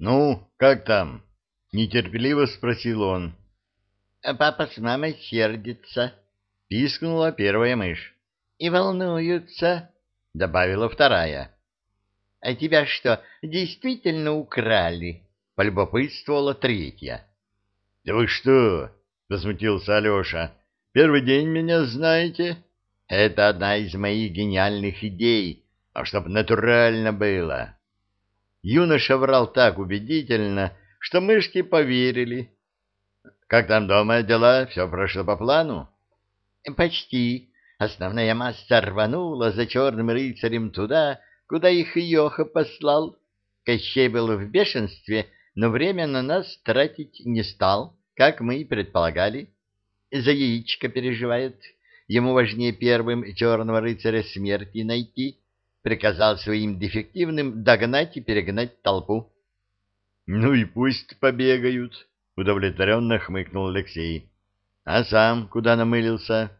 «Ну, как там?» — нетерпеливо спросил он. «Папа с мамой сердится», — пискнула первая мышь. «И волнуются», — добавила вторая. «А тебя что, действительно украли?» — полюбопытствовала третья. «Да вы что?» — возмутился Алеша. «Первый день меня знаете? Это одна из моих гениальных идей, а чтоб натурально было». Юноша врал так убедительно, что мышки поверили. «Как там дома дела? Все прошло по плану?» «Почти. Основная масса рванула за черным рыцарем туда, куда их Йоха послал. Кощей был в бешенстве, но время на нас тратить не стал, как мы и предполагали. За яичко переживает. Ему важнее первым черного рыцаря смерти найти, приказал своим дефективным догнать и перегнать толпу. — Ну и пусть побегают, — удовлетворенно хмыкнул Алексей. — А сам куда намылился?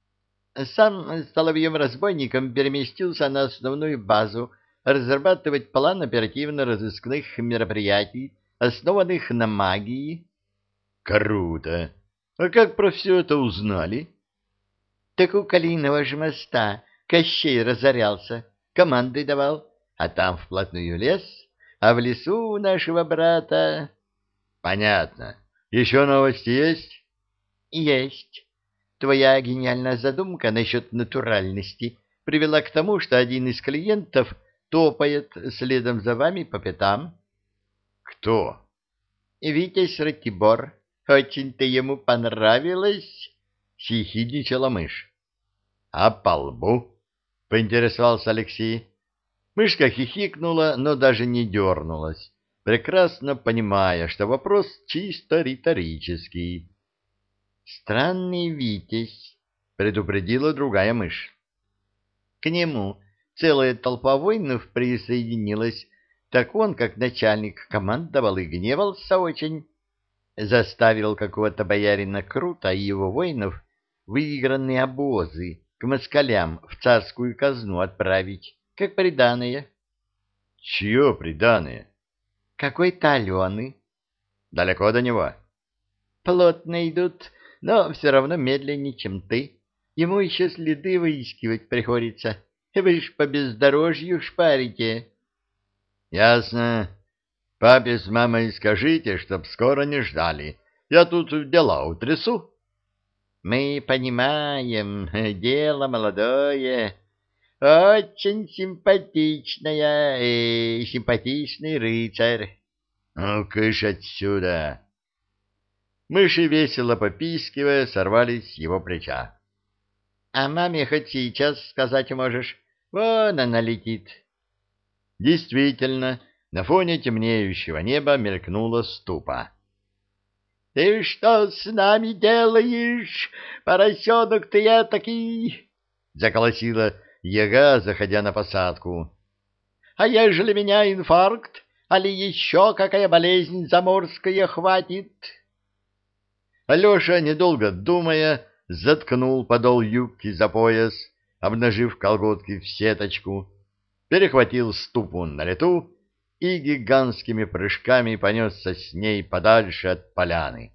— Сам соловьем-разбойником переместился на основную базу разрабатывать план оперативно-розыскных мероприятий, основанных на магии. — Круто! А как про все это узнали? — Так у Калиного же моста Кощей разорялся команды давал, а там вплотную лес, а в лесу у нашего брата... — Понятно. Еще новости есть? — Есть. Твоя гениальная задумка насчет натуральности привела к тому, что один из клиентов топает следом за вами по пятам. — Кто? — Витязь Ратибор. Очень ты ему понравилась? — съехидничала мышь. — А по лбу? — поинтересовался Алексей. Мышка хихикнула, но даже не дернулась, прекрасно понимая, что вопрос чисто риторический. «Странный Витязь», — предупредила другая мышь. К нему целая толпа воинов присоединилась, так он, как начальник, командовал и гневался очень. Заставил какого-то боярина Крута и его воинов выигранные обозы к москалям в царскую казну отправить, как приданое. — Чье приданое? — Какой-то Алены. — Далеко до него? — Плотно идут, но все равно медленнее, чем ты. Ему еще следы выискивать приходится. Вы ж по бездорожью шпарите. — Ясно. Папе с мамой скажите, чтоб скоро не ждали. Я тут дела утрясу. Мы понимаем, дело молодое, очень симпатичная и симпатичный рыцарь. Ну, кыш отсюда! Мыши, весело попискивая, сорвались с его плеча. — А маме хоть сейчас сказать можешь? Вон она летит. Действительно, на фоне темнеющего неба мелькнула ступа. «Ты что с нами делаешь, поросенок ты этакий?» — заколосила яга, заходя на посадку. «А ежели меня инфаркт, али еще какая болезнь заморская хватит?» Алеша, недолго думая, заткнул подол юбки за пояс, обнажив колготки в сеточку, перехватил ступу на лету и гигантскими прыжками понесся с ней подальше от поляны.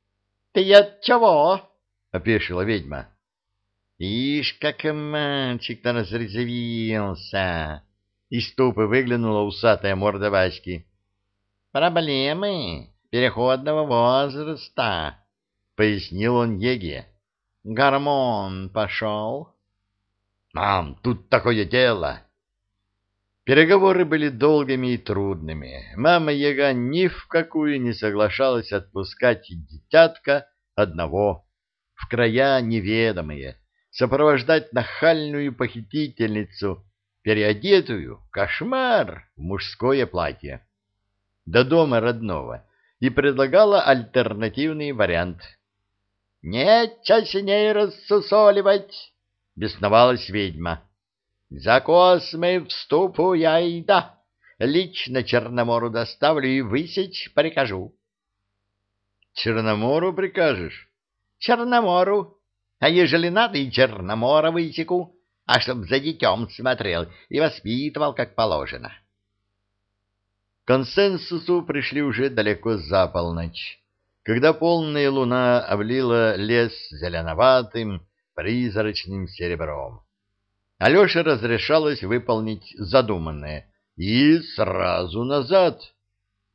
— Ты от чего? — опешила ведьма. — Ишь, как мальчик-то разрезвился! Из ступы выглянула усатая морда Васьки. — Проблемы переходного возраста, — пояснил он Еге. — Гормон пошел. — Мам, тут такое дело! Переговоры были долгими и трудными. Мама Яга ни в какую не соглашалась отпускать детятка одного в края неведомые, сопровождать нахальную похитительницу, переодетую, кошмар, в мужское платье, до дома родного, и предлагала альтернативный вариант. «Нечего с ней рассусоливать!» — бесновалась ведьма. За космой в ступу я и да. Лично Черномору доставлю и высечь прикажу. Черномору прикажешь? Черномору. А ежели надо, и Черномора высеку, а чтоб за детем смотрел и воспитывал, как положено. К консенсусу пришли уже далеко за полночь, когда полная луна облила лес зеленоватым, призрачным серебром. Алёше разрешалось выполнить задуманное и сразу назад.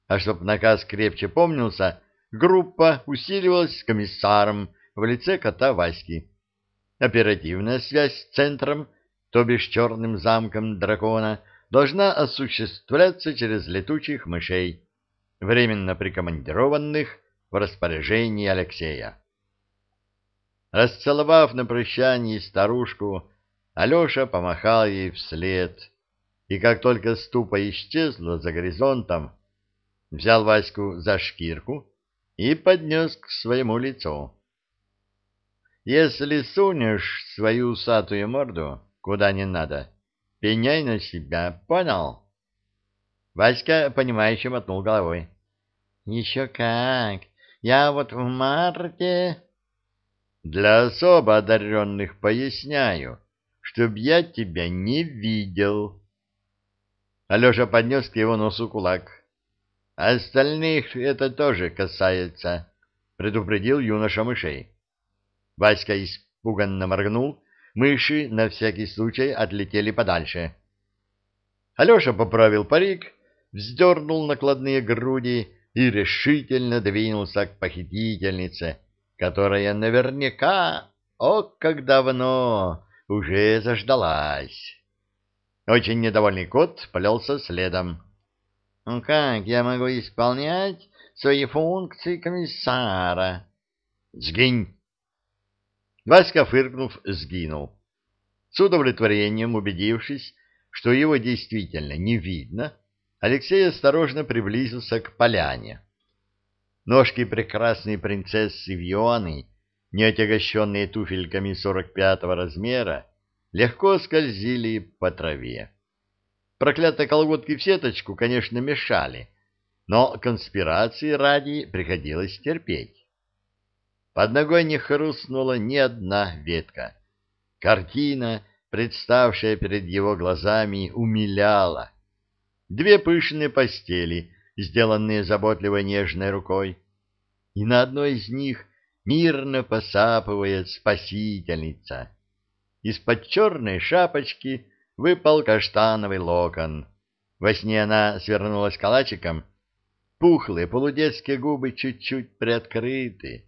А чтоб наказ крепче помнился, группа усиливалась с комиссаром в лице кота Васьки. Оперативная связь с центром, то бишь черным замком дракона, должна осуществляться через летучих мышей, временно прикомандированных в распоряжении Алексея. Расцеловав на прощании старушку, Алеша помахал ей вслед, и как только ступа исчезла за горизонтом, взял Ваську за шкирку и поднес к своему лицу. «Если сунешь свою усатую морду куда не надо, пеняй на себя, понял?» Васька, понимающе мотнул головой. «Еще как! Я вот в марте...» «Для особо одаренных поясняю» чтоб я тебя не видел. Алеша поднес к его носу кулак. Остальных это тоже касается, предупредил юноша мышей. Васька испуганно моргнул, мыши на всякий случай отлетели подальше. Алеша поправил парик, вздернул накладные груди и решительно двинулся к похитительнице, которая наверняка, о, как давно, уже заждалась. Очень недовольный кот плелся следом. «Ну как я могу исполнять свои функции комиссара?» «Сгинь!» Васька, фыркнув, сгинул. С удовлетворением убедившись, что его действительно не видно, Алексей осторожно приблизился к поляне. Ножки прекрасной принцессы Вионы не отягощенные туфельками сорок пятого размера, легко скользили по траве. Проклятые колготки в сеточку, конечно, мешали, но конспирации ради приходилось терпеть. Под ногой не хрустнула ни одна ветка. Картина, представшая перед его глазами, умиляла. Две пышные постели, сделанные заботливой нежной рукой, и на одной из них мирно посапывает спасительница. Из-под черной шапочки выпал каштановый локон. Во сне она свернулась калачиком, пухлые полудетские губы чуть-чуть приоткрыты.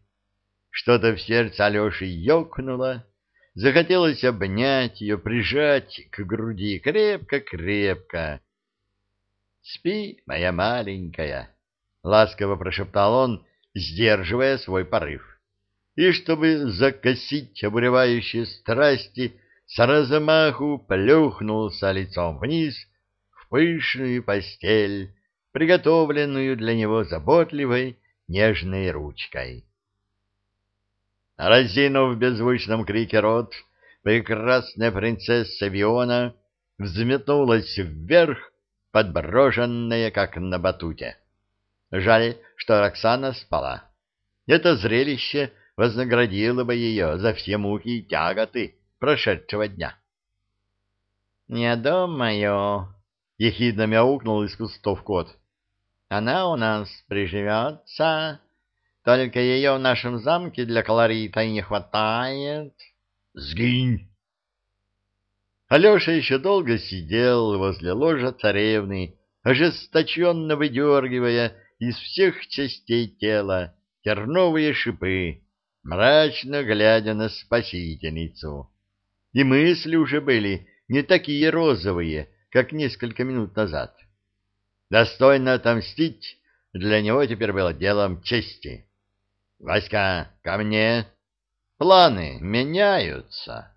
Что-то в сердце Алеши ёкнуло, захотелось обнять ее, прижать к груди крепко-крепко. — Спи, моя маленькая, — ласково прошептал он, сдерживая свой порыв и, чтобы закосить обуревающие страсти, с размаху плюхнулся лицом вниз в пышную постель, приготовленную для него заботливой нежной ручкой. Разинув в беззвучном крике рот, прекрасная принцесса Виона взметнулась вверх, подброшенная, как на батуте. Жаль, что Роксана спала. Это зрелище вознаградила бы ее за все муки и тяготы прошедшего дня. — Не думаю, — ехидно мяукнул из кустов кот. — Она у нас приживется, только ее в нашем замке для колорита не хватает. — Сгинь! Алеша еще долго сидел возле ложа царевны, ожесточенно выдергивая из всех частей тела терновые шипы, мрачно глядя на спасительницу. И мысли уже были не такие розовые, как несколько минут назад. Достойно отомстить для него теперь было делом чести. «Васька, ко мне! Планы меняются!»